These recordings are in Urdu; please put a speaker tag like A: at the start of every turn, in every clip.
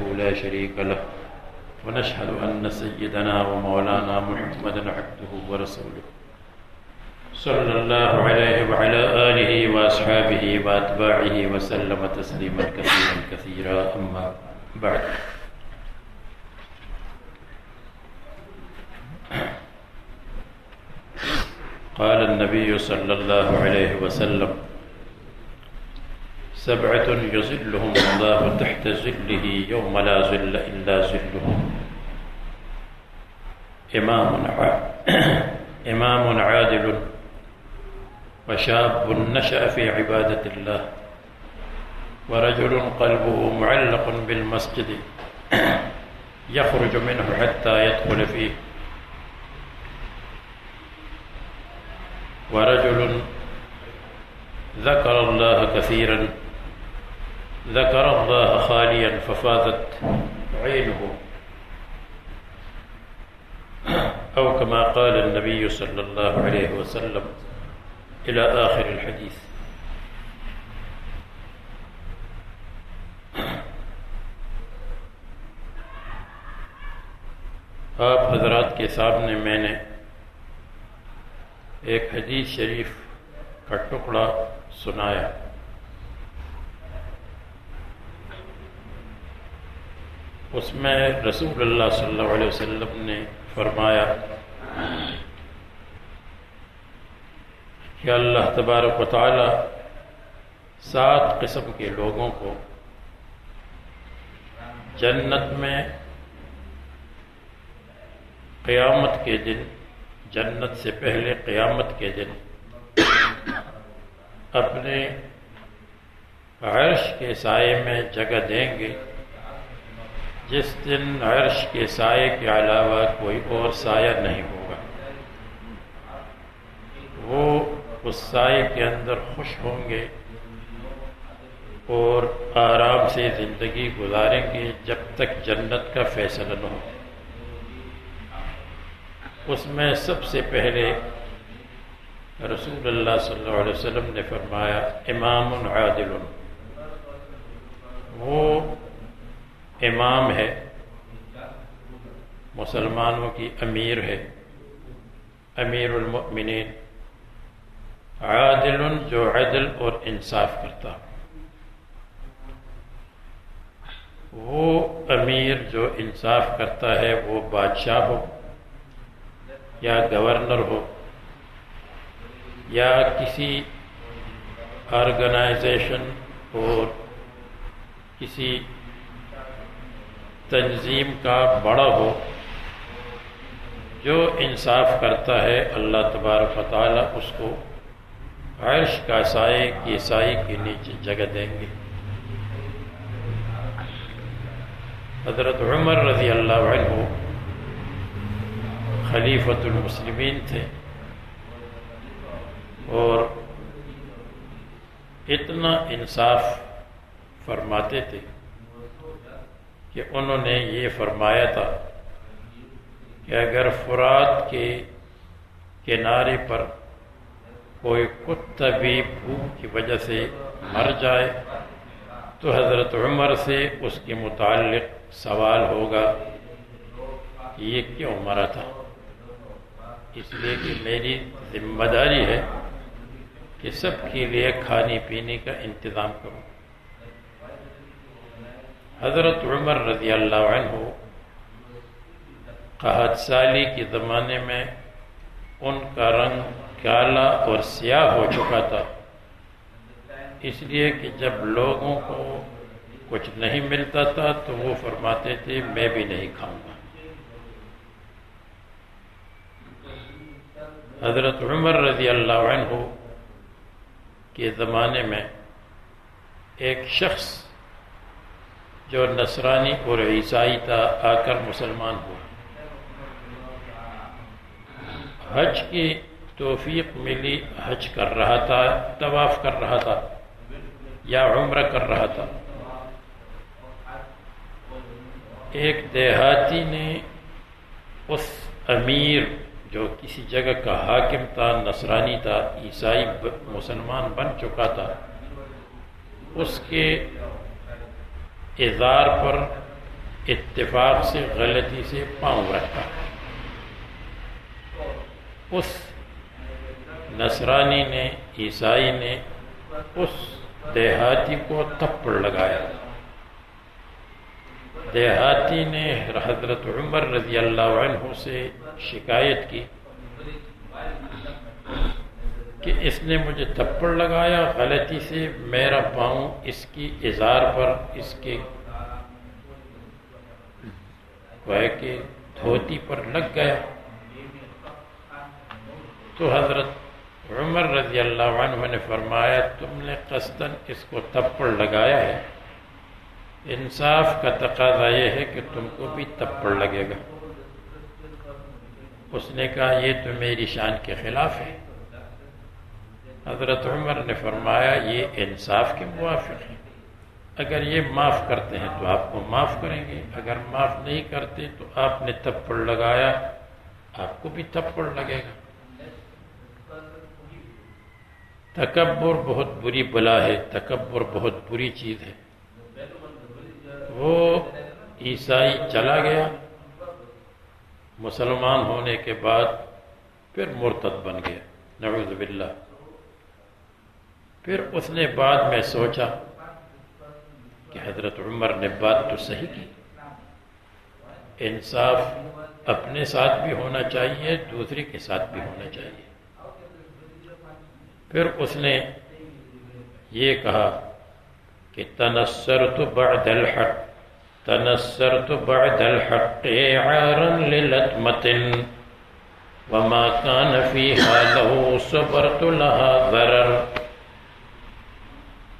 A: وحده لا شريك له، ونشهد أن سيدنا ومولانا محمدا عبده ورسوله. صلى الله عليه وعلى آله وأصحابه وأتباعه وسلم تسليما كثيرا كثيرا، أما بعد. قال النبي صلى الله عليه وسلم سبعة يظلهم الله تحت ظله يوم لا ظل إلا ظله إمام إمام عادل وشاب نشأ في عبادة الله. ورجل قلبه معلق بالمسجد. يخرج منه حتى يدخل فيه. ورجل ذكر الله كثيرا ذكر الله خاليا ففاضت عينه. أو كما قال النبي صلى الله عليه وسلم إلى آخر الحديث. آپ حضرات کے سامنے میں نے ایک حدیث شریف کا ٹکڑا سنایا۔ اس میں رسول اللہ صلی اللہ علیہ وسلم نے فرمایا کہ اللہ تبارک و تعالی سات قسم کے لوگوں کو جنت میں قیامت کے دن، جنت سے پہلے قیامت کے دن اپنے عرش کے سائے میں جگہ دیں گے۔ جس دن عرش کے سائے کے علاوہ کوئی اور سایہ نہیں ہوگا۔ وہ اس سائے کے اندر خوش ہوں گے اور آرام سے زندگی گزاریں گے جب تک جنت کا فیصلہ نہ ہو۔ اس میں سب سے پہلے رسول اللہ صلی اللہ علیہ وسلم نے فرمایا، امام عادل۔ وہ امام ہے، مسلمانوں کی امیر ہے، امیر المؤمنین، عادل جو عدل اور انصاف کرتا۔ وہ امیر جو انصاف کرتا ہے، وہ بادشاہ ہو یا گورنر ہو یا کسی آرگنائزیشن اور کسی تنظیم کا بڑا ہو، جو انصاف کرتا ہے، اللہ تبارک و تعالیٰ اس کو عرش کا سائے کی سائے کے نیچے جگہ دیں گے۔ حضرت عمر رضی اللہ عنہ خلیفۃ المسلمین تھے اور اتنا انصاف فرماتے تھے۔ کہ انہوں نے یہ فرمایا تھا کہ اگر فرات کے کنارے پر کوئی کتا بھی بھوک کی وجہ سے مر جائے، تو حضرت عمر سے اس کے متعلق سوال ہوگا کہ یہ کیوں مرا تھا؟ اس لیے کہ میری ذمہ داری ہے کہ سب کے لیے کھانے پینے کا انتظام کروں۔ حضرت عمر رضی اللہ عنہ قحط سالی کے زمانے میں ان کا رنگ کالا اور سیاہ ہو چکا تھا۔ اس لیے کہ جب لوگوں کو کچھ نہیں ملتا تھا تو وہ فرماتے تھے، میں بھی نہیں کھاؤں گا۔ حضرت عمر رضی اللہ عنہ کے زمانے میں ایک شخص جو نصرانی اور عیسائی تھا آ کر مسلمان ہوا حج کی توفیق ملی، حج کر رہا تھا، طواف کر رہا تھا یا عمرہ کر رہا تھا۔ ایک دیہاتی نے اس امیر جو کسی جگہ کا حاکم تھا، نصرانی تھا، عیسائی مسلمان بن چکا تھا، اس کے اظہار پر اتفاق سے، غلطی سے پاؤں رکھا اس نصرانی نے، عیسائی نے اس دیہاتی کو تھپڑ لگایا۔ دیہاتی نے حضرت عمر رضی اللہ عنہ سے شکایت کی۔ کہ اس نے مجھے تھپڑ لگایا، غلطی سے میرا پاؤں اس کی اظہار پر اس کے کہ دھوتی پر لگ گیا۔ تو حضرت عمر رضی اللہ عنہ نے فرمایا، تم نے قصدن اس کو تپڑ لگایا ہے۔ انصاف کا تقاضا یہ ہے کہ تم کو بھی تپڑ لگے گا۔ اس نے کہا، یہ تو میری شان کے خلاف ہے۔ حضرت عمر نے فرمایا، یہ انصاف کے موافق ہے اگر یہ معاف کرتے ہیں تو آپ کو معاف کریں گے، اگر معاف نہیں کرتے تو آپ نے تپڑ لگایا، آپ کو بھی تپڑ لگے گا۔ تکبر بہت بری بلا ہے، تکبر بہت بری چیز ہے۔ وہ عیسائی چلا گیا، مسلمان ہونے کے بعد پھر مرتد بن گیا۔ نعوذ باللہ۔ پھر اس نے بعد میں سوچا کہ حضرت عمر نے بات تو صحیح کی۔ انصاف اپنے ساتھ بھی ہونا چاہیے، دوسرے کے ساتھ بھی ہونا چاہیے۔ پھر اس نے یہ کہا کہ تنسر تو بعد الحق تنسر تو بعد الحق عارا للتمت وما كان فيها له صبرت لها ضرر۔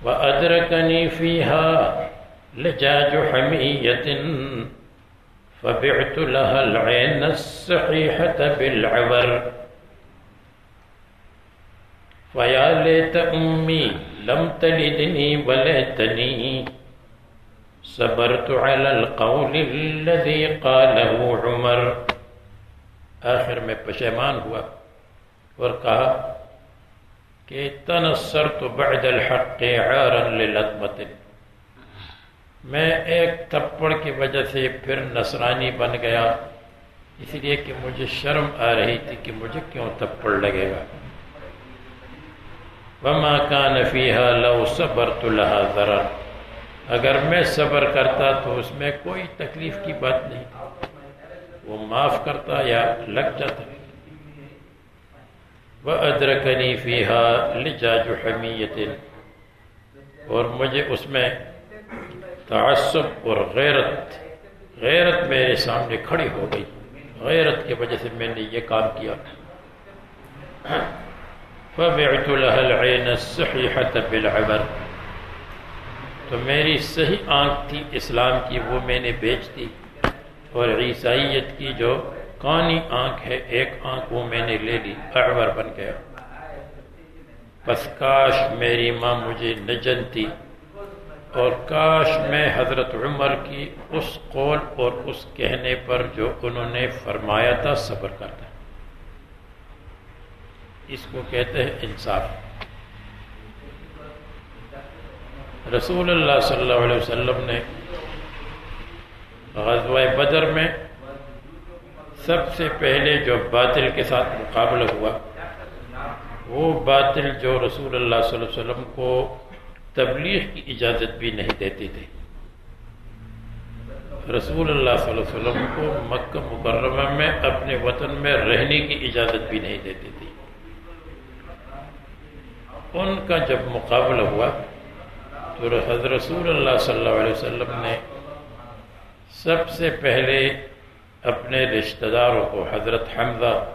A: وأدركني فيها لجاج حمية، فبعت لها العين الصحيحة بالعبر. فيا ليت أمي لم تلدني وليتني، صبرت على القول الذي قاله عمر. آخر میں پشیمان ہوا اور کہا کہ تنصر تو بعد الحق عارا للطمت میں ایک تپڑ کی وجہ سے پھر نصرانی بن گیا، اس لیے کہ مجھے شرم آ رہی تھی کہ مجھے کیوں تپڑ لگے گا۔ وما كان فيها لو صبرت لها ضرر اگر میں صبر کرتا تو اس میں کوئی تکلیف کی بات نہیں وہ معاف کرتا یا لگ جاتا۔ وَأَدْرَكَنِي فِيهَا لِجَاجُ حَمِيَّةٍ اور مجھے اس میں تعصب اور غیرت غیرت میرے سامنے کھڑی ہو گئی۔ غیرت کی وجہ سے میں نے یہ کام کیا۔ فَبِعْتُ لَهَا الْعَيْنَ السَّحِحَةَ بِالْعَبَرِ۔ تو میری صحیح آنکھ تھی اسلام کی، وہ میں نے بیچ دی۔ اور عیسائیت کی جو کانی آنکھ ہے، ایک آنکھ وہ میں نے لے لی، اعور بن گیا۔ پس کاش میری ماں مجھے نہ جنتی، اور کاش میں حضرت عمر کی اس قول اور اس کہنے پر جو انہوں نے فرمایا تھا صبر کرتا۔ اس کو کہتے ہیں انصاف۔ رسول اللہ صلی اللہ علیہ وسلم نے غزوہ بدر میں سب سے پہلے جو باطل کے ساتھ مقابلہ ہوا، وہ باطل جو رسول اللہ صلی اللہ علیہ وسلم کو تبلیغ کی اجازت بھی نہیں دیتی تھی رسول اللہ صلی اللہ علیہ وسلم کو مکہ مکرمہ میں اپنے وطن میں رہنے کی اجازت بھی نہیں دیتی تھی ان کا جب مقابلہ ہوا، تو حضرت رسول اللہ صلی اللہ علیہ وسلم نے سب سے پہلے اپنے رشتہ داروں کو، حضرت حمزہ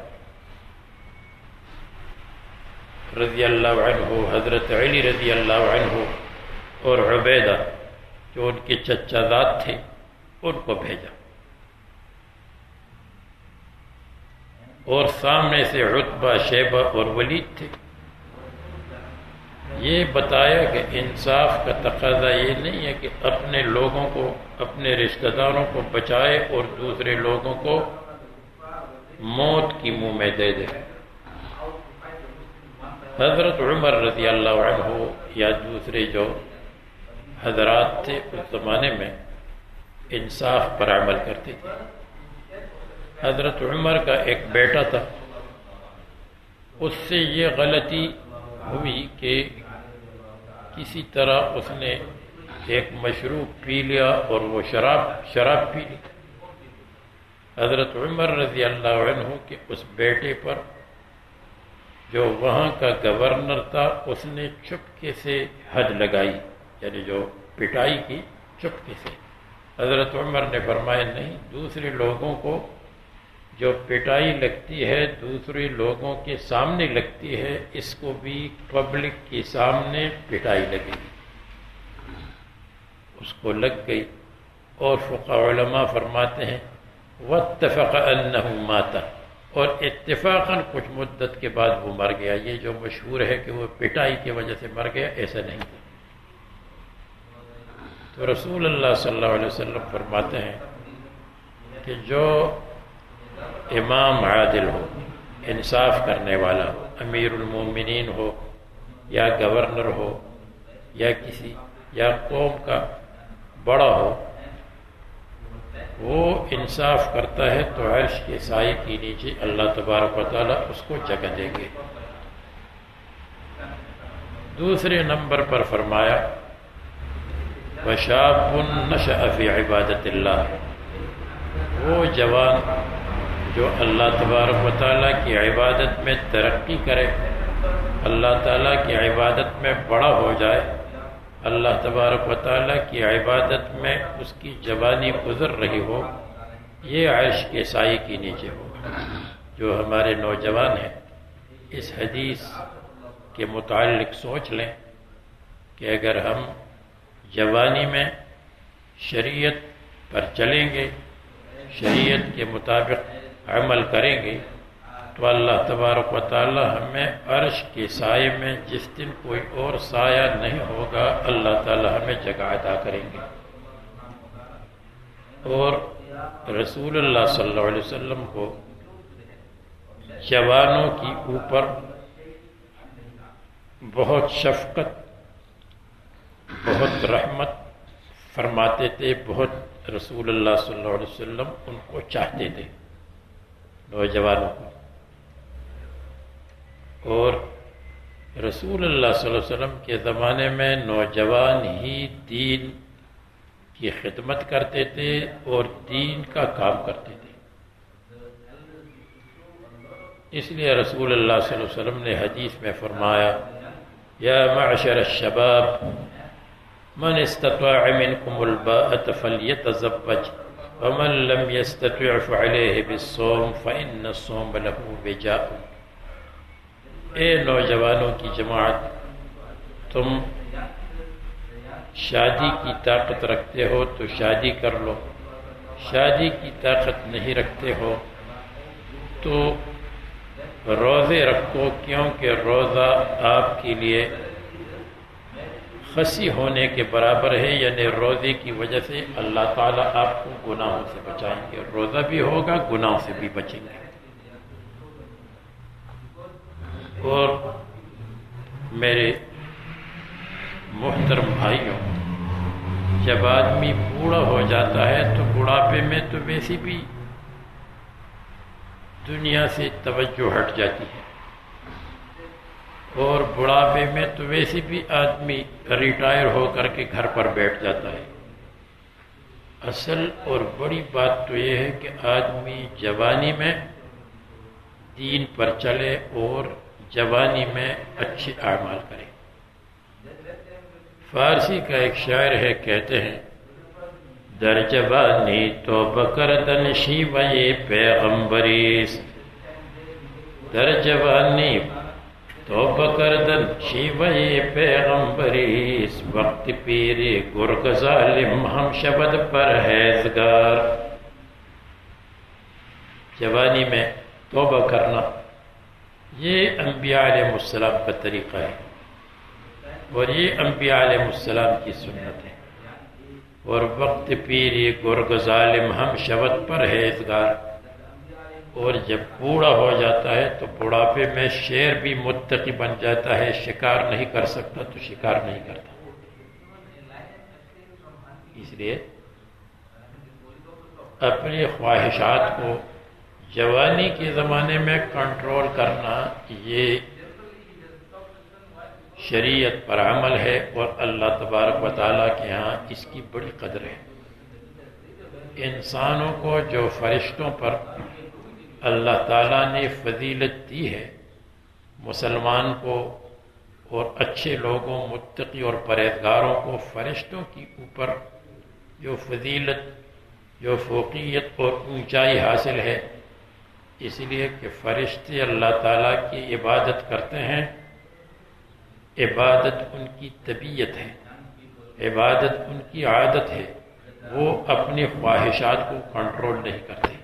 A: رضی اللہ عنہ، حضرت علی رضی اللہ عنہ اور عبیدہ جو ان کے چچا ذات تھے، ان کو بھیجا۔ اور سامنے سے رتبہ شیبہ اور ولید تھے۔ یہ بتایا کہ انصاف کا تقاضا یہ نہیں ہے کہ اپنے لوگوں کو، اپنے رشتہ داروں کو بچائے اور دوسرے لوگوں کو موت کی منہ میں دے دے۔ حضرت عمر رضی اللہ عنہ یا دوسرے جو حضرات تھے اس زمانے میں انصاف پر عمل کرتے تھے۔ حضرت عمر کا ایک بیٹا تھا۔ اس سے یہ غلطی ہوئی کہ کسی طرح اس نے ایک مشروب پی لیا اور وہ شراب شراب پی لی۔ حضرت عمر رضی اللہ عنہ کے اس بیٹے پر جو وہاں کا گورنر تھا، اس نے چپکے سے حد لگائی یعنی جو پٹائی کی، چپکے سے۔ حضرت عمر نے فرمایا، نہیں، دوسرے لوگوں کو جو پٹائی لگتی ہے، دوسرے لوگوں کے سامنے لگتی ہے، اس کو بھی پبلک کے سامنے پٹائی لگے گی۔ اس کو لگ گئی۔ اور فقہ علماء فرماتے ہیں، واتفق انه ماتا اور اتفاقا کچھ مدت کے بعد وہ مر گیا۔ یہ جو مشہور ہے کہ وہ پٹائی کی وجہ سے مر گیا، ایسا نہیں۔ تھا تو رسول اللہ صلی اللہ علیہ وسلم فرماتے ہیں کہ جو امام عادل ہو، انصاف کرنے والا ہو امیر المومنین ہو، یا گورنر ہو، یا کسی، یا قوم کا بڑا ہو، وہ انصاف کرتا ہے تو عرش کے سائے کی نیچے اللہ تبارک و تعالیٰ اس کو جگہ دیں گے۔ دوسرے نمبر پر فرمایا، وشاب نشأ فی عبادت اللہ وہ جوان جو اللہ تبارک و تعالیٰ کی عبادت میں ترقی کرے، اللہ تعالیٰ کی عبادت میں بڑا ہو جائے، اللہ تبارک و تعالیٰ کی عبادت میں اس کی جوانی گزر رہی ہو، یہ عائش کے سائے کی نیچے ہو۔ جو ہمارے نوجوان ہیں، اس حدیث کے متعلق سوچ لیں کہ اگر ہم جوانی میں شریعت پر چلیں گے، شریعت کے مطابق عمل کریں گے تو اللہ تبارک و تعالی ہمیں عرش کے سائے میں جس دن کوئی اور سایہ نہیں ہوگا، اللہ تعالی ہمیں جگہ ادا کریں گے۔ اور رسول اللہ صلی اللہ علیہ وسلم کو جوانوں کی اوپر بہت شفقت، بہت رحمت فرماتے تھے، بہت رسول اللہ صلی اللہ علیہ وسلم ان کو چاہتے تھے۔ نوجوانوں کو۔ اور رسول اللہ صلی اللہ علیہ وسلم کے زمانے میں نوجوان ہی دین کی خدمت کرتے تھے اور دین کا کام کرتے تھے۔ اس لیے رسول اللہ صلی اللہ علیہ وسلم نے حدیث میں فرمایا، یا معشر الشباب، من استطاع منكم الباءة فليتزوج ومن لم يستطع فعليه بالصوم فإن الصوم له بجاء اے نوجوانوں کی جماعت، تم شادی کی طاقت رکھتے ہو تو شادی کر لو، شادی کی طاقت نہیں رکھتے ہو تو روزے رکھو، کیونکہ روزہ آپ کے لیے خسی ہونے کے برابر ہے یعنی روزے کی وجہ سے اللہ تعالیٰ آپ کو گناہوں سے بچائیں گے۔ روزہ بھی ہوگا، گناہوں سے بھی بچیں گے۔ اور میرے محترم بھائیوں، جب آدمی بوڑھا ہو جاتا ہے تو بڑھاپے میں تو ویسی بھی دنیا سے توجہ ہٹ جاتی ہے۔ اور بڑھاپے میں تو ویسی بھی آدمی ریٹائر ہو کر کے گھر پر بیٹھ جاتا ہے۔ اصل اور بڑی بات تو یہ ہے کہ آدمی جوانی میں دین پر چلے اور جوانی میں اچھی اعمال کریں فارسی کا ایک شاعر ہے، کہتے ہیں، در جوانی تو بکردن شیوئے پیغمبریس۔ در جوانی تو بکردن شیوئے پیغمبریس وقت پیری گرگ ظالم ہم شبد پر حیزگار جوانی میں توبہ کرنا، یہ انبیاء علیہ السلام کا طریقہ ہے اور یہ انبیاء علیہ السلام کی سنت ہے۔ اور وقت پیری گرگ ظالم ہم شبت پر ہے اور جب بوڑھا ہو جاتا ہے تو بڑھاپے میں شیر بھی متقی بن جاتا ہے، شکار نہیں کر سکتا، تو شکار نہیں کرتا۔ اس لیے اپنی خواہشات کو جوانی کے زمانے میں کنٹرول کرنا، یہ شریعت پر عمل ہے اور اللہ تبارک و تعالیٰ کے ہاں اس کی بڑی قدر ہے۔ انسانوں کو جو فرشتوں پر اللہ تعالیٰ نے فضیلت دی ہے مسلمان کو اور اچھے لوگوں، متقی اور پرہیزگاروں کو، فرشتوں کی اوپر جو فضیلت، جو فوقیت اور اونچائی حاصل ہے۔ اس لیے کہ فرشتے اللہ تعالیٰ کی عبادت کرتے ہیں۔ عبادت ان کی طبیعت ہے۔ عبادت ان کی عادت ہے۔ وہ اپنی خواہشات کو کنٹرول نہیں کرتے۔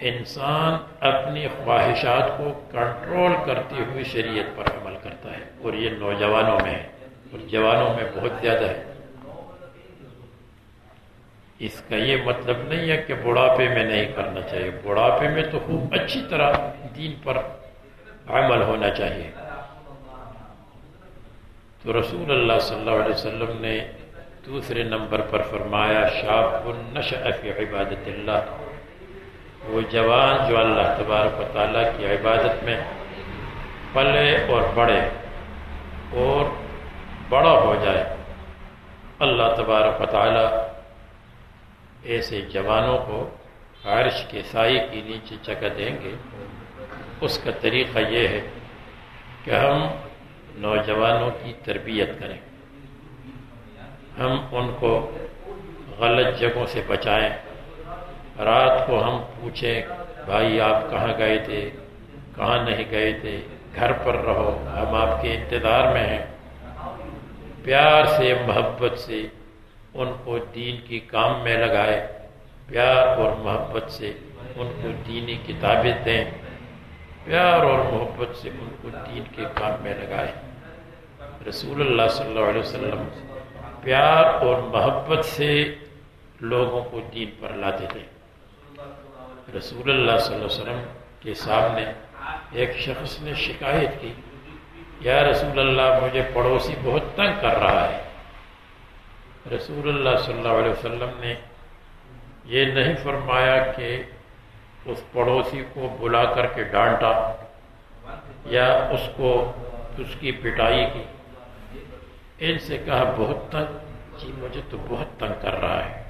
A: انسان اپنی خواہشات کو کنٹرول کرتے ہوئے شریعت پر عمل کرتا ہے اور یہ نوجوانوں میں ہے اور جوانوں میں بہت زیادہ ہے۔ اس کا یہ مطلب نہیں ہے کہ بڑھاپے میں نہیں کرنا چاہیے۔ بڑھاپے میں تو خوب اچھی طرح دین پر عمل ہونا چاہیے۔ تو رسول اللہ صلی اللہ علیہ وسلم نے دوسرے نمبر پر فرمایا شاپ النشأ فی عبادت اللہ۔ وہ جوان جو اللہ تبارک و تعالیٰ کی عبادت میں پلے اور بڑے اور بڑا ہو جائے۔ اللہ تبارک و تعالیٰ ایسے جوانوں کو عرش کے سائی کے نیچے جگہ دیں گے۔ اس کا طریقہ یہ ہے کہ ہم نوجوانوں کی تربیت کریں۔ ہم ان کو غلط جگہوں سے بچائیں۔ رات کو ہم پوچھیں، بھائی آپ کہاں گئے تھے؟ کہاں نہیں گئے تھے؟ گھر پر رہو، ہم آپ کے انتظار میں ہیں۔ پیار سے، محبت سے ان کو دین کی کام میں لگائے۔ پیار اور محبت سے ان کو دینی کتابیں دیں۔ پیار اور محبت سے ان کو دین کے کام میں لگائے۔ رسول اللہ صلی اللہ علیہ وسلم پیار اور محبت سے لوگوں کو دین پر لاتے تھے۔ رسول اللہ صلی اللہ علیہ وسلم کے سامنے ایک شخص نے شکایت کی، یا رسول اللہ، مجھے پڑوسی بہت تنگ کر رہا ہے۔ رسول اللہ صلی اللہ علیہ وسلم نے یہ نہیں فرمایا کہ اس پڑوسی کو بلا کر کے ڈانٹا یا اس کو اس کی پٹائی کی۔ ان سے کہا، بہت تنگ جی مجھے تو بہت تنگ کر رہا ہے۔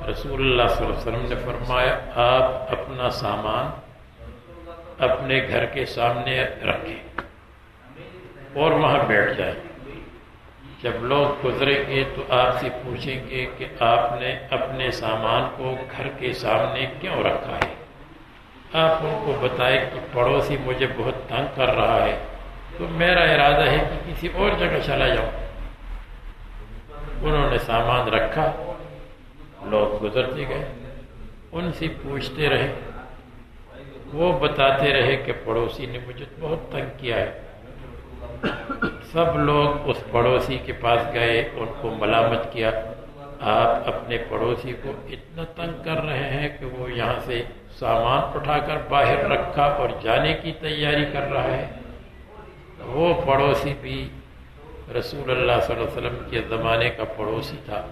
A: رسول اللہ صلی اللہ علیہ وسلم نے فرمایا آپ اپنا سامان اپنے گھر کے سامنے رکھیں اور وہاں بیٹھ جائیں جب لوگ گزریں گے تو آپ سے پوچھیں گے کہ آپ نے اپنے سامان کو گھر کے سامنے کیوں رکھا ہے آپ ان کو بتائیں کہ پڑوسی مجھے بہت تنگ کر رہا ہے تو میرا ارادہ ہے کہ کسی اور جگہ چلا جاؤں انہوں نے سامان رکھا لوگ گزرتے گئے۔ ان سے پوچھتے رہے۔ وہ بتاتے رہے کہ پڑوسی نے مجھے بہت تنگ کیا ہے۔ سب لوگ اس پڑوسی کے پاس گئے، ان کو ملامت کیا۔ آپ اپنے پڑوسی کو اتنا تنگ کر رہے ہیں کہ وہ یہاں سے سامان اٹھا کر باہر رکھا اور جانے کی تیاری کر رہا ہے۔ وہ پڑوسی بھی رسول اللہ صلی اللہ علیہ وسلم کے زمانے کا پڑوسی تھا۔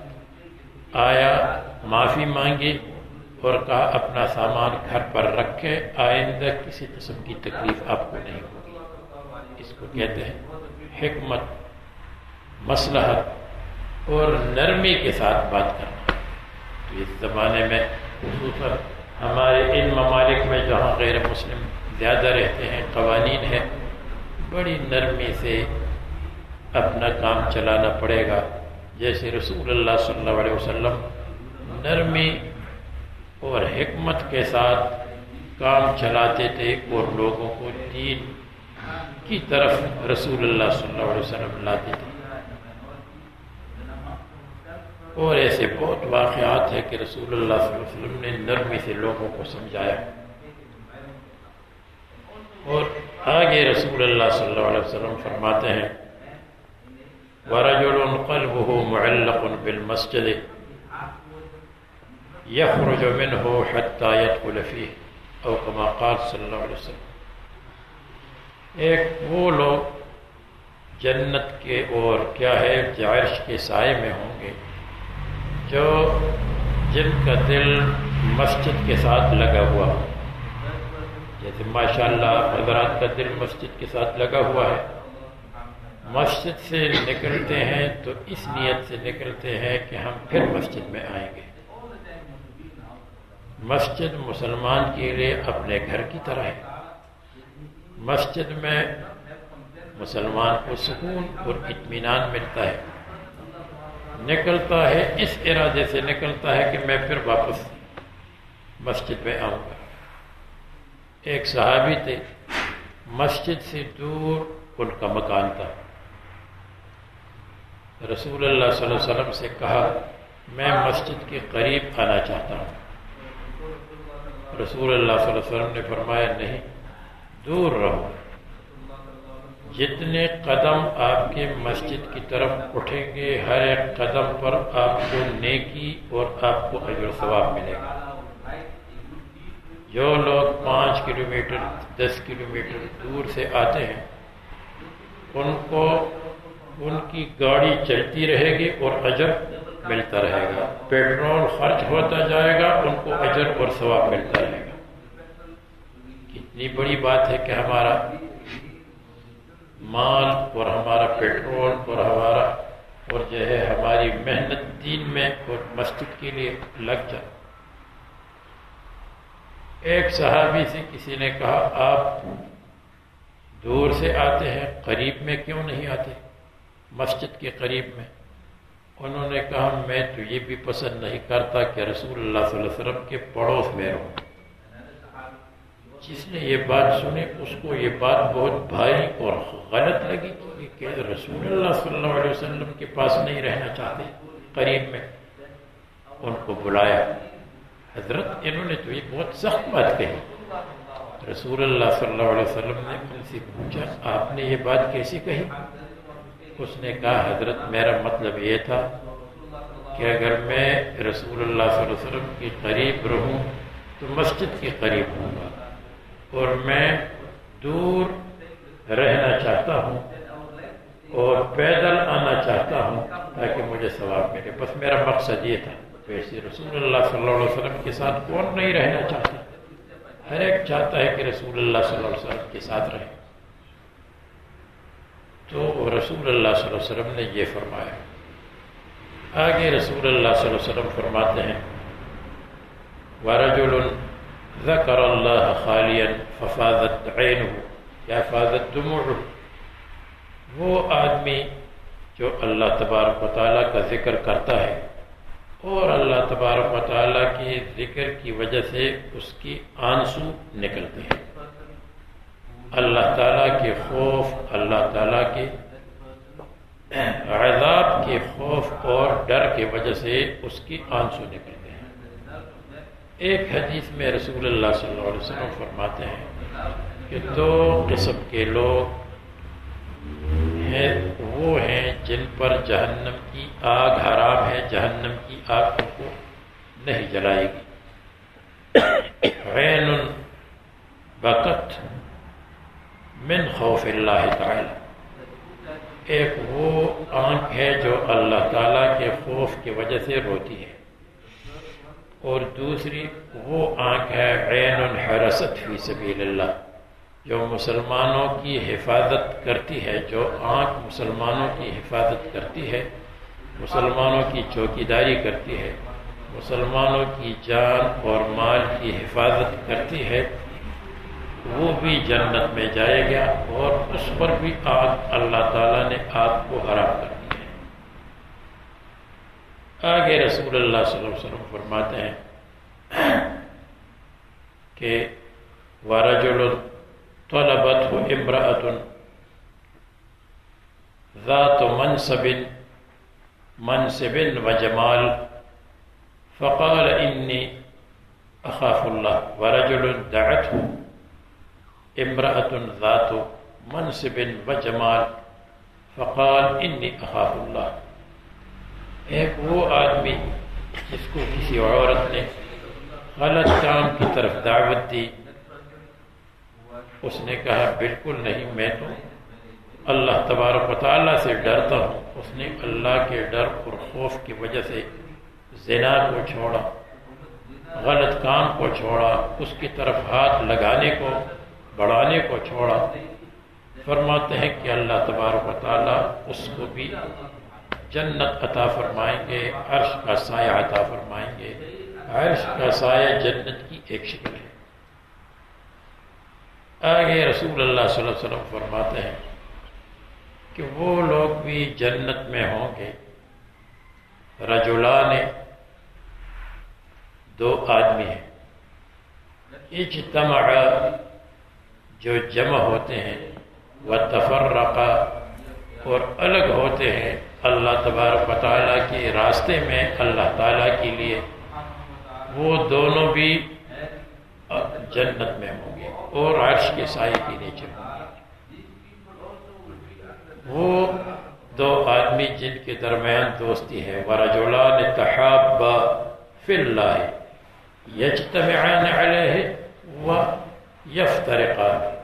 A: آیا، معافی مانگی اور کہا، اپنا سامان گھر پر رکھے، آئندہ کسی قسم کی تکلیف آپ کو نہیں ہوگی۔ اس کو کہتے ہیں حکمت مسلحت اور نرمی کے ساتھ بات کرنا۔ تو اس زمانے میں، خصوصاً ہمارے ان ممالک میں جہاں غیر مسلم زیادہ رہتے ہیں، قوانین ہیں، بڑی نرمی سے اپنا کام چلانا پڑے گا۔ جیسے رسول اللہ صلی اللہ علیہ وسلم نرمی اور حکمت کے ساتھ کام چلاتے تھے اور لوگوں کو دین کی طرف رسول اللہ صلی اللہ علیہ وسلم لاتے تھے۔ اور ایسے بہت واقعات ہیں کہ رسول اللہ صلی اللہ علیہ وسلم نے نرمی سے لوگوں کو سمجھایا۔ اور آگے رسول اللہ صلی اللہ علیہ وسلم فرماتے ہیں وَرَجُلٌ قَلْبُهُ مُعَلَّقٌ بِالْمَسْجِدِ يَخْرُجُ مِنْهُ حَتَّى يَدْخُلَ فِيهِ او كما قال صلی اللہ علیہ وسلم. ایک وہ لوگ جنت کے اور کیا ہے عرش کے سائے میں ہوں گے، جو جن کا دل مسجد کے ساتھ لگا ہوا جیسے ماشاءاللہ، حضرات کا دل مسجد کے ساتھ لگا ہوا ہے۔ مسجد سے نکلتے ہیں تو اس نیت سے نکلتے ہیں کہ ہم پھر مسجد میں آئیں گے۔ مسجد مسلمان کے لیے اپنے گھر کی طرح ہے۔ مسجد میں مسلمان کو سکون اور اطمینان ملتا ہے۔ نکلتا ہے، اس ارادے سے نکلتا ہے کہ میں پھر واپس مسجد میں آؤں گا۔ ایک صحابی تھے، مسجد سے دور ان کا مکان تھا۔ رسول اللہ صلی اللہ علیہ وسلم سے کہا، میں مسجد کے قریب آنا چاہتا ہوں۔ رسول اللہ صلی اللہ علیہ وسلم نے فرمایا، نہیں، دور رہو۔ جتنے قدم آپ کے مسجد کی طرف اٹھیں گے، ہر ایک قدم پر آپ کو نیکی اور آپ کو اجر ثواب ملے گا۔ جو لوگ پانچ کلومیٹر، دس کلومیٹر دور سے آتے ہیں، ان کو ان کی گاڑی چلتی رہے گی اور اجر ملتا رہے گا۔ پیٹرول خرچ ہوتا جائے گا، ان کو اجر اور ثواب ملتا رہے گا۔ کتنی بڑی بات ہے کہ ہمارا مال اور ہمارا پیٹرول اور ہمارا اور جو ہے ہماری محنت دین میں اور مسجد کے لیے لگ جائے۔ ایک صحابی سے کسی نے کہا، آپ دور سے آتے ہیں، قریب میں کیوں نہیں آتے؟ مسجد کے قریب میں۔ انہوں نے کہا، میں تو یہ بھی پسند نہیں کرتا کہ رسول اللہ صلی اللہ علیہ وسلم کے پڑوس میں رہوں۔ جس نے یہ بات سنی، اس کو یہ بات بہت بھاری اور غلط لگی کہ رسول اللہ صلی اللہ علیہ وسلم کے پاس نہیں رہنا چاہتے، قریب میں۔ ان کو بلایا۔ حضرت، انہوں نے تو یہ بہت سخت بات کہی۔ رسول اللہ صلی اللہ علیہ وسلم نے ان سے پوچھا، آپ نے یہ بات کیسی کہی؟ اس نے کہا، حضرت میرا مطلب یہ تھا کہ اگر میں رسول اللہ صلی اللہ علیہ وسلم کے قریب رہوں تو مسجد کے قریب ہوں گا اور میں دور رہنا چاہتا ہوں اور پیدل آنا چاہتا ہوں تاکہ مجھے ثواب ملے۔ بس میرا مقصد یہ تھا ویسے رسول اللہ صلی اللہ علیہ وسلم کے ساتھ کون نہیں رہنا چاہتا؟ ہر ایک چاہتا ہے کہ رسول اللہ صلی اللہ علیہ وسلم کے ساتھ رہے۔ تو رسول اللہ صلی اللہ علیہ وسلم نے یہ فرمایا۔ آگے رسول اللہ صلی اللہ علیہ وسلم فرماتے ہیں وارجل ذکر اللہ خالیا ففاظت عینہ یا فاظت دموعہ وہ آدمی جو اللہ تبارک و تعالیٰ کا ذکر کرتا ہے اور اللہ تبارک و تعالیٰ کے ذکر کی وجہ سے اس کی آنسو نکلتے ہیں۔ اللہ تعالیٰ کے خوف، اللہ تعالیٰ کے عذاب کے خوف اور ڈر کی وجہ سے اس کی آنسو نکلتے ہیں۔ ایک حدیث میں رسول اللہ صلی اللہ علیہ وسلم فرماتے ہیں کہ دو قسم کے لوگ ہیں، وہ ہیں جن پر جہنم کی آگ حرام ہے، جہنم کی آگ ان کو نہیں جلائے گی۔ عین بقت من خوف اللہ تعالی۔ ایک وہ آنکھ ہے جو اللہ تعالیٰ کے خوف کی وجہ سے روتی ہے۔ اور دوسری وہ آنکھ ہے عین الحرست فی سبیل اللہ، جو مسلمانوں کی حفاظت کرتی ہے۔ جو آنکھ مسلمانوں کی حفاظت کرتی ہے، مسلمانوں کی چوکیداری کرتی ہے، مسلمانوں کی جان اور مال کی حفاظت کرتی ہے۔ وہ بھی جنت میں جائے گا اور اس پر بھی آگ اللہ تعالیٰ نے آگ کو حرام کر آگے رسول اللہ صلی اللہ علیہ وسلم فرماتے ہیں کہ ورجل طلبته امرأة ذات منصب منصب وجمال فقال إني أخاف الله ورجل دعته امرأة ذات منصب وجمال فقال إني أخاف الله. ایک وہ آدمی جس کو کسی عورت نے غلط کام کی طرف دعوت دی، اس نے کہا، بالکل نہیں، میں تو اللہ تبارک و تعالیٰ سے ڈرتا ہوں. اس نے اللہ کے ڈر اور خوف کی وجہ سے زنا کو چھوڑا، غلط کام کو چھوڑا، اس کی طرف ہاتھ لگانے کو بڑھانے کو چھوڑا۔ فرماتے ہیں کہ اللہ تبارک و تعالیٰ اس کو بھی جنت عطا فرمائیں گے، عرش کا سایہ عطا فرمائیں گے۔ عرش کا سایہ جنت کی ایک شکل ہے۔ آگے رسول اللہ صلی اللہ علیہ وسلم فرماتے ہیں کہ وہ لوگ بھی جنت میں ہوں گے۔ رجولان دو آدمی ہیں۔ اجتمع جو جمع ہوتے ہیں وہ تفرقہ اور الگ ہوتے ہیں۔ اللہ تبارک و تعالیٰ کے راستے میں اللہ تعالیٰ کے لیے وہ دونوں بھی جنت میں ہوں گے اور عرش کے سائے کے نیچے ہوں گے۔ وہ دو آدمی جن کے درمیان دوستی ہے۔ ورجولان تحابا فی اللہ یجتمعان علیہ و یفترقان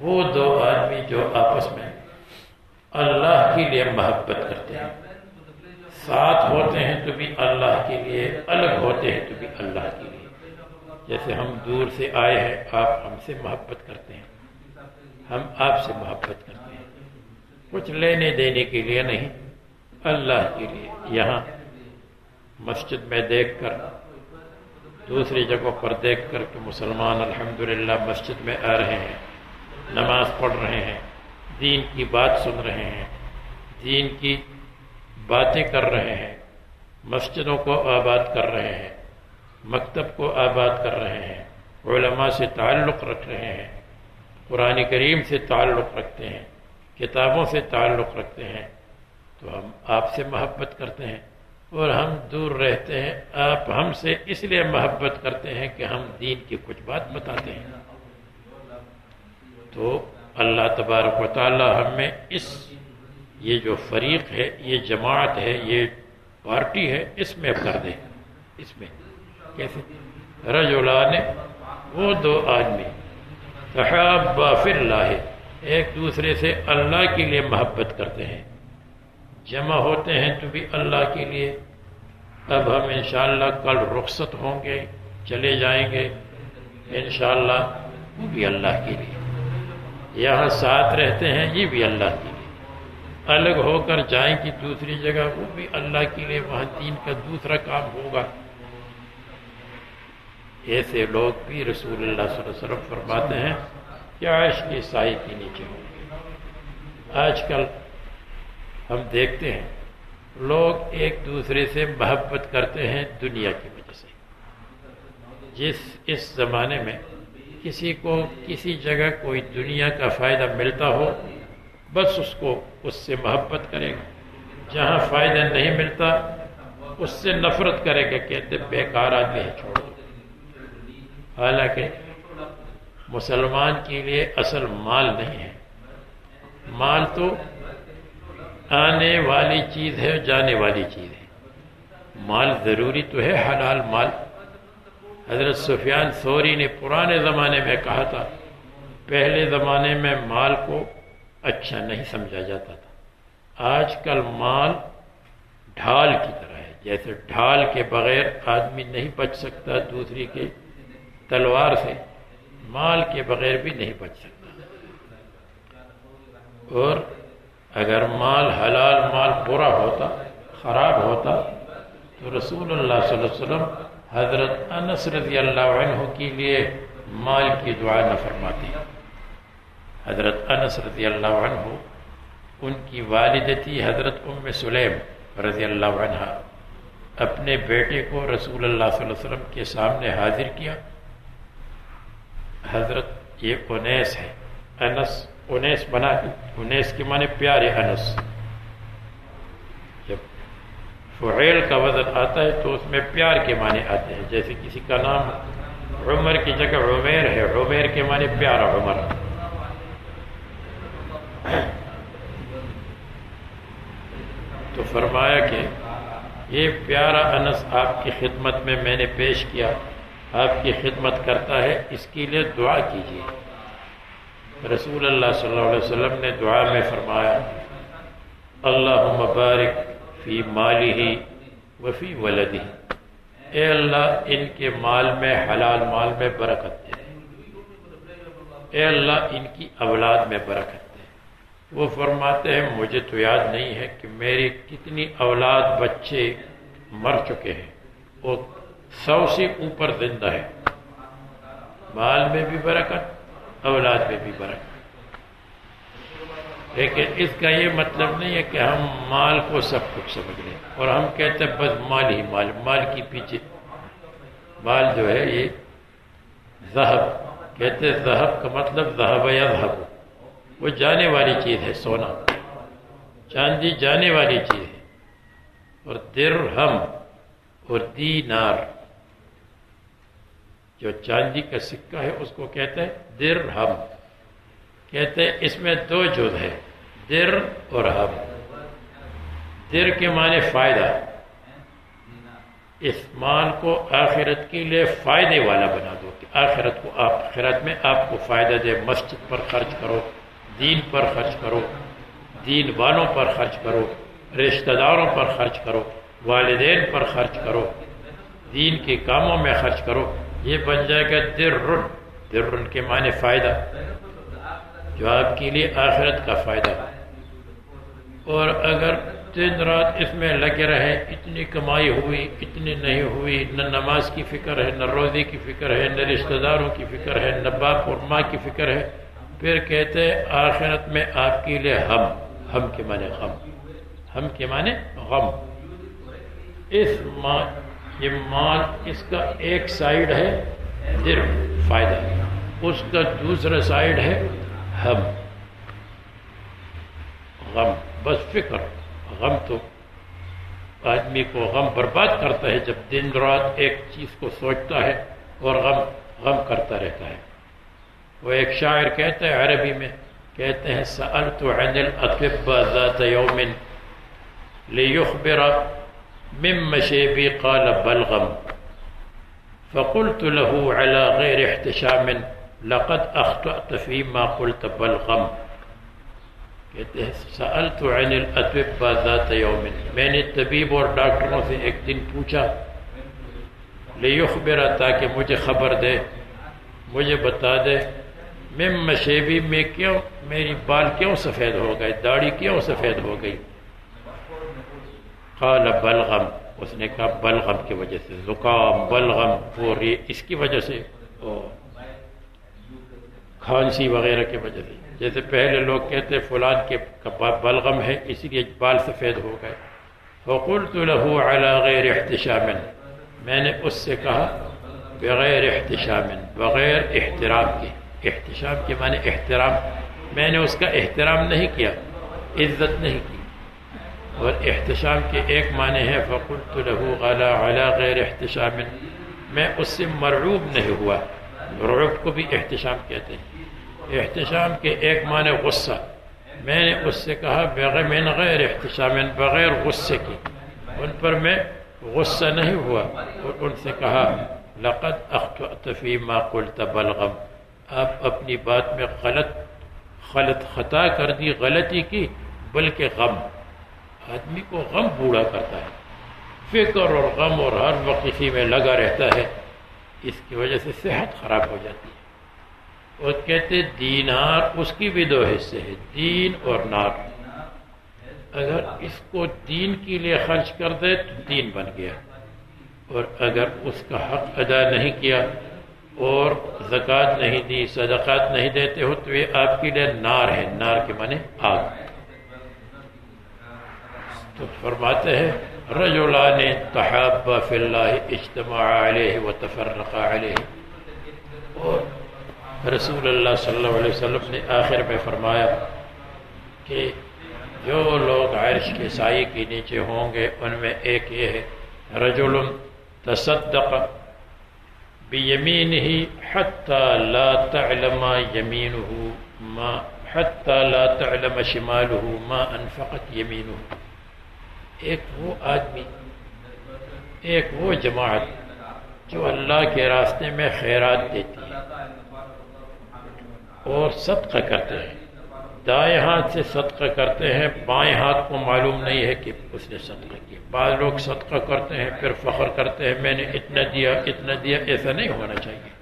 A: وہ دو آدمی جو آپس میں اللہ کے لیے محبت کرتے ہیں۔ ساتھ ہوتے ہیں تو بھی اللہ کے لیے، الگ ہوتے ہیں تو بھی اللہ کے لیے۔ جیسے ہم دور سے آئے ہیں، آپ ہم سے محبت کرتے ہیں۔ ہم آپ سے محبت کرتے ہیں۔ کچھ لینے دینے کے لیے نہیں، اللہ کے لیے۔ یہاں مسجد میں دیکھ کر دوسری جگہوں پر دیکھ کر کے مسلمان الحمدللہ مسجد میں آ رہے ہیں، نماز پڑھ رہے ہیں، دین کی بات سن رہے ہیں، دین کی باتیں کر رہے ہیں، مسجدوں کو آباد کر رہے ہیں، مکتب کو آباد کر رہے ہیں، علماء سے تعلق رکھ رہے ہیں، قرآن کریم سے تعلق رکھتے ہیں، کتابوں سے تعلق رکھتے ہیں، تو ہم آپ سے محبت کرتے ہیں۔ اور ہم دور رہتے ہیں۔ آپ ہم سے اس لیے محبت کرتے ہیں کہ ہم دین کی کچھ بات بتاتے ہیں۔ تو اللہ تبارک و تعالی ہمیں اس، یہ جو فریق ہے، یہ جماعت ہے، یہ پارٹی ہے، اس میں کر دے اس میں۔ کیسے؟ رجولان وہ دو آدمی۔ تحابا فی اللہ۔ ایک دوسرے سے اللہ کے لیے محبت کرتے ہیں۔ جمع ہوتے ہیں تو بھی اللہ کے لیے۔ اب ہم انشاءاللہ کل رخصت ہوں گے، چلے جائیں گے۔ انشاءاللہ وہ بھی اللہ کے لیے۔ یہاں ساتھ رہتے ہیں، یہ بھی اللہ کے لیے۔ الگ ہو کر جائیں گی دوسری جگہ، وہ بھی اللہ کے لیے۔ وہاں دین کا دوسرا کام ہوگا۔ ایسے لوگ بھی رسول اللہ صلی اللہ علیہ وسلم فرماتے ہیں کہ عائش کے سائے کے نیچے ہوں گے۔ آج کل ہم دیکھتے ہیں، لوگ ایک دوسرے سے محبت کرتے ہیں دنیا کی وجہ سے۔ جس، اس زمانے میں کسی کو کسی جگہ کوئی دنیا کا فائدہ ملتا ہو، بس اس کو اس سے محبت کرے گا۔ جہاں فائدہ نہیں ملتا، اس سے نفرت کرے گا، کہتے بیکار آدمی ہے، چھوڑ حالانکہ مسلمان کے لیے اصل مال نہیں ہے۔ مال تو آنے والی چیز ہے جانے والی چیز ہے۔ مال ضروری تو ہے، حلال مال۔ حضرت سفیان سوری نے پرانے زمانے میں کہا تھا، پہلے زمانے میں مال کو اچھا نہیں سمجھا جاتا تھا۔ آج کل مال ڈھال کی طرح ہے، جیسے ڈھال کے بغیر آدمی نہیں بچ سکتا، دوسری کے تلوار سے مال کے بغیر بھی نہیں بچ سکتا۔ اور اگر مال حلال مال برا ہوتا، خراب ہوتا، تو رسول اللہ صلی اللہ علیہ وسلم حضرت انس رضی اللہ عنہ کے لیے مال کی دعا نہ فرماتی حضرت انس رضی اللہ عنہ، ان کی والدتی حضرت ام سلیم رضی اللہ عنہ اپنے بیٹے کو رسول اللہ صلی اللہ علیہ وسلم کے سامنے حاضر کیا۔ حضرت یہ انیس ہے انس انیس بنا انیس کے معنی پیارے انس جب فعیل کا وزن آتا ہے تو اس میں پیار کے معنی آتے ہیں، جیسے کسی کا نام عمر کی جگہ عمیر ہے، عمیر کے معنی پیارا عمر۔ تو فرمایا کہ یہ پیارا انس آپ کی خدمت میں میں نے پیش کیا، آپ کی خدمت کرتا ہے، اس کے لیے دعا کیجیے۔ رسول اللہ صلی اللہ علیہ وسلم نے دعا میں فرمایا اللہ مبارک فی مالی ہی وفی ولدی۔ اے اللہ، ان کے مال میں، حلال مال میں برکت دے۔ اے اللہ، ان کی اولاد میں برکت دے۔ وہ فرماتے ہیں، مجھے تو یاد نہیں ہے کہ میری کتنی اولاد بچے مر چکے ہیں۔ وہ سو سے اوپر زندہ ہے مال میں بھی برکت اولاد میں بھی برکت۔ لیکن اس کا یہ مطلب نہیں ہے کہ ہم مال کو سب کچھ سمجھ لیں۔ اور ہم کہتے ہیں بس مال ہی مال مال کی پیچھے۔ مال جو ہے یہ ذہب، کہتے ہیں ذہب کا مطلب ذہب یا ذہب۔ وہ جانے والی چیز ہے، سونا۔ چاندی جانے والی چیز ہے۔ اور درہم اور دینار۔ جو چاندی کا سکہ ہے، اس کو کہتے ہیں درہم۔ کہتے ہیں اس میں دو جز ہے در اور ہم۔ در کے معنی فائدہ۔ اس مال کو آخرت کے لیے فائدے والا بنا دو کہ آخرت کو آپ، آخرت میں آپ کو فائدہ دے، مسجد پر خرچ کرو، دین پر خرچ کرو، دین والوں پر خرچ کرو، رشتہ داروں پر خرچ کرو، والدین پر خرچ کرو، دین کے کاموں میں خرچ کرو۔ یہ بن جائے گا در۔ رن در رن کے معنی فائدہ، جو آپ کے لیے آخرت کا فائدہ۔ اور اگر دن رات اس میں لگے رہے، اتنی کمائی ہوئی، اتنی نہیں ہوئی، نہ نماز کی فکر ہے، نہ روزی کی فکر ہے، نہ رشتہ داروں کی فکر ہے، نہ باپ اور ماں کی فکر ہے، پھر کہتے ہیں آخرت میں آپ کے لیے ہم ہم کے معنی غم۔ ہم کے معنی غم۔ اس مال یہ مال اس کا ایک سائیڈ ہے فائدہ۔ اس کا دوسرا سائیڈ ہے ہم غم، بس فکر۔ غم تو آدمی کو غم برباد کرتا ہے جب دن رات ایک چیز کو سوچتا ہے اور غم غم کرتا رہتا ہے۔ وہ ایک شاعر کہتا ہے عربی میں، کہتے ہیں، سألت عن الأطباء ذات يوم ليخبر من مشيبي قال بلغم فقلت له على غير احتشام، لقد اخطأت فيما قلت بلغم کہتے ہیں، سألت عن الاطباء ذات يوم میں نے طبیب اور ڈاکٹروں سے ایک دن پوچھا، لیخبر تاکہ مجھے خبر دے، مجھے بتا دے میں مشیبی میں کیوں، میری بال کیوں سفید ہو گئے داڑھی کیوں سفید ہو گئی؟ قال بلغم اس نے کہا بلغم کی وجہ سے، زکام، بلغم، پوری، اس کی وجہ سے۔ کھانسی وغیرہ کی وجہ سے۔ جیسے پہلے لوگ کہتے فلان کے بلغم ہے، اسی لیے بال سفید ہو گئے۔ فقلت له على غیر احتشام۔ میں نے اس سے کہا، بغیر احتشام، بغیر احترام کے۔ احتشام کے معنی احترام۔ میں نے اس کا احترام نہیں کیا، عزت نہیں کی۔ اور احتشام کے ایک معنی ہے، فقلت له على غیر احتشام۔ میں اس سے مرعوب نہیں ہوا۔ رعب کو بھی احتشام کہتے ہیں۔ احتشام کے ایک معنی غصہ۔ میں نے اس سے کہا، بغیر من غیر احتشام، بغیر غصے کی ان پر میں غصہ نہیں ہوا۔ اور ان سے کہا، لقد اخطأت فی ما قلت بلغم۔ آپ اپنی بات میں غلط غلط خطا کر دی، غلطی کی، بلکہ غم۔ آدمی کو غم بوڑھا کرتا ہے۔ فکر اور غم اور ہر وقت اسی میں لگا رہتا ہے۔ اس کی وجہ سے صحت خراب ہو جاتی ہے۔ اور کہتے دینار اس کی بھی دو حصے ہیں، دین اور نار۔ اگر اس کو دین کے لیے خرچ کر دے تو دین بن گیا۔ اور اگر اس کا حق ادا نہیں کیا اور زکوٰۃ نہیں دی، صدقات نہیں دیتے ہو تو یہ آپ کے لیے نار ہے۔ نار کے معنی آگ۔ تو فرماتے ہیں رجولان تحابا فی اللہ اجتماع علیہ و تفرق علیہ۔ اور رسول اللہ صلی اللہ علیہ وسلم نے آخر میں فرمایا کہ جو لوگ عرش کے سائی کے نیچے ہوں گے، ان میں ایک یہ ہے، رجل تصدق بیمینہ حتی لا تعلم یمینہ ما، حتی لا تعلم شمالہ ما انفقت یمینہ۔ ایک وہ آدمی، ایک وہ جماعت جو اللہ کے راستے میں خیرات دیتی ہے اور صدقہ کرتے ہیں۔ دائیں ہاتھ سے صدقہ کرتے ہیں، بائیں ہاتھ کو معلوم نہیں ہے کہ اس نے صدقہ کیا۔ بعض لوگ صدقہ کرتے ہیں، پھر فخر کرتے ہیں، میں نے اتنا دیا اتنا دیا، ایسا نہیں ہونا چاہیے۔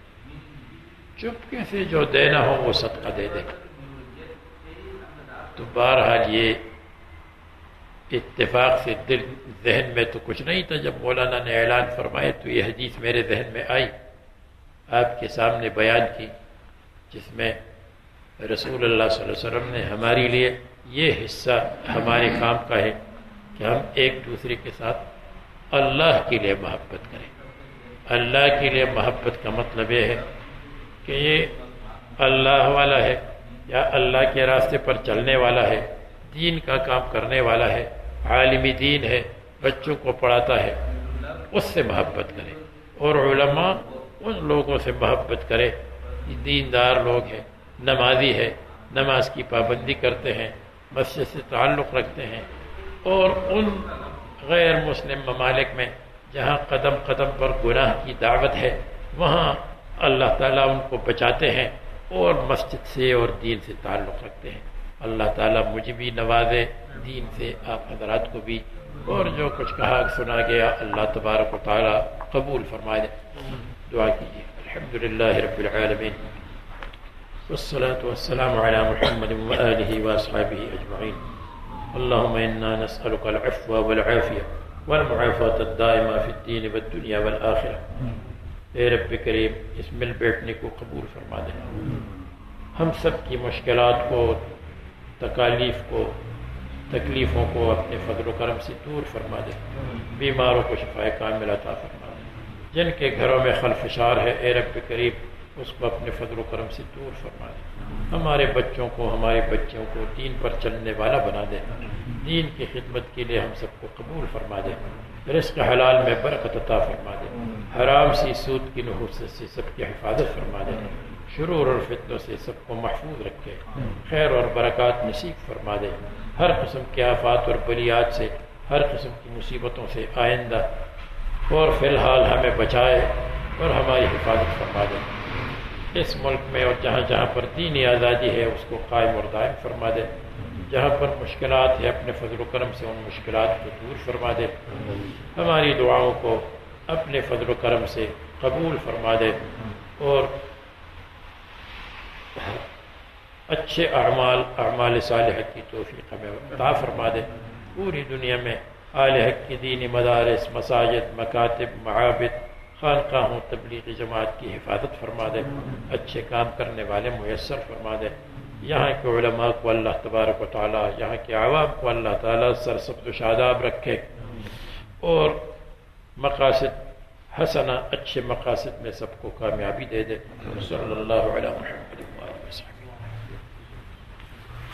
A: چپکے سے جو دینا ہو، وہ صدقہ دے دے تو بہرحال یہ اتفاق سے دل ذہن میں تو کچھ نہیں تھا۔ جب مولانا نے اعلان فرمائے تو یہ حدیث میرے ذہن میں آئی۔ آپ کے سامنے بیان کی، جس میں رسول اللہ صلی اللہ علیہ وسلم نے ہمارے لیے یہ حصہ ہمارے کام کا ہے کہ ہم ایک دوسرے کے ساتھ اللہ کے لیے محبت کریں۔ اللہ کے لیے محبت کا مطلب یہ ہے کہ یہ اللہ والا ہے یا اللہ کے راستے پر چلنے والا ہے، دین کا کام کرنے والا ہے۔ عالمی دین ہے، بچوں کو پڑھاتا ہے، اس سے محبت کرے۔ اور علماء ان لوگوں سے محبت کرے۔ دیندار لوگ ہیں، نمازی ہے نماز کی پابندی کرتے ہیں، مسجد سے تعلق رکھتے ہیں۔ اور ان غیر مسلم ممالک میں جہاں قدم قدم پر گناہ کی دعوت ہے، وہاں اللہ تعالیٰ ان کو بچاتے ہیں اور مسجد سے اور دین سے تعلق رکھتے ہیں۔ اللہ تعالیٰ مجھے بھی نوازے، دین سے آپ حضرات کو بھی اور جو کچھ کہا، سنا گیا، اللہ تبارک و تعالیٰ قبول فرما دے دعا کیجیے۔ الحمد للہ رب العالمین۔ والصلاة والسلام على محمد وآله وأصحابه أجمعين اللهم إنا نسألك العفو والعافية والمعافاة الدائمة في الدين والدنيا والآخرة اے رب کریم، اس مل بیٹھنے کو قبول فرما دے ہم سب کی مشکلات کو تکالیف کو، تکلیفوں کو اپنے فضل و کرم سے دور فرما دے۔ بیماروں کو شفا کامل عطا فرما دے۔ جن کے گھروں میں خلفشار ہے، اے رب قریب اس کو اپنے فضل و کرم سے دور فرما دے۔ ہمارے بچوں کو، ہمارے بچوں کو دین پر چلنے والا بنا دے۔ دین کی خدمت کے لیے ہم سب کو قبول فرما دے۔ رزق حلال میں برکت عطا فرما دے۔ حرام سی سود کی نحوست سے سب کی حفاظت فرما دے۔ شرور اور فتنوں سے سب کو محفوظ رکھے۔ خیر اور برکات نصیب فرما دے۔ ہر قسم کے آفات اور بلیات سے، ہر قسم کی مصیبتوں سے آئندہ۔ اور فی الحال ہمیں بچائے اور ہماری حفاظت فرما دے۔ اس ملک میں اور جہاں جہاں پر دینی آزادی ہے، اس کو قائم اور دائم فرما دے۔ جہاں پر مشکلات ہے اپنے فضل و کرم سے ان مشکلات کو دور فرما دے۔ ہماری دعاؤں کو اپنے فضل و کرم سے قبول فرما دے۔ اور اچھے اعمال اعمال صالح کی توفیق ہمیں عطا فرما دے۔ پوری دنیا میں آل حق کی دینی مدارس، مساجد، مکاتب، معابد خانقاہوں تبلیغی جماعت کی حفاظت فرما دے۔ اچھے کام کرنے والے میسر فرما دے۔ یہاں کے علماء کو اللہ تبارک و تعالیٰ، یہاں کے عوام کو اللہ تعالیٰ سرسبز و شاداب رکھے۔ اور مقاصد حسنہ، اچھے مقاصد میں سب کو کامیابی دے دے۔ صلی اللہ علیہ وسلم۔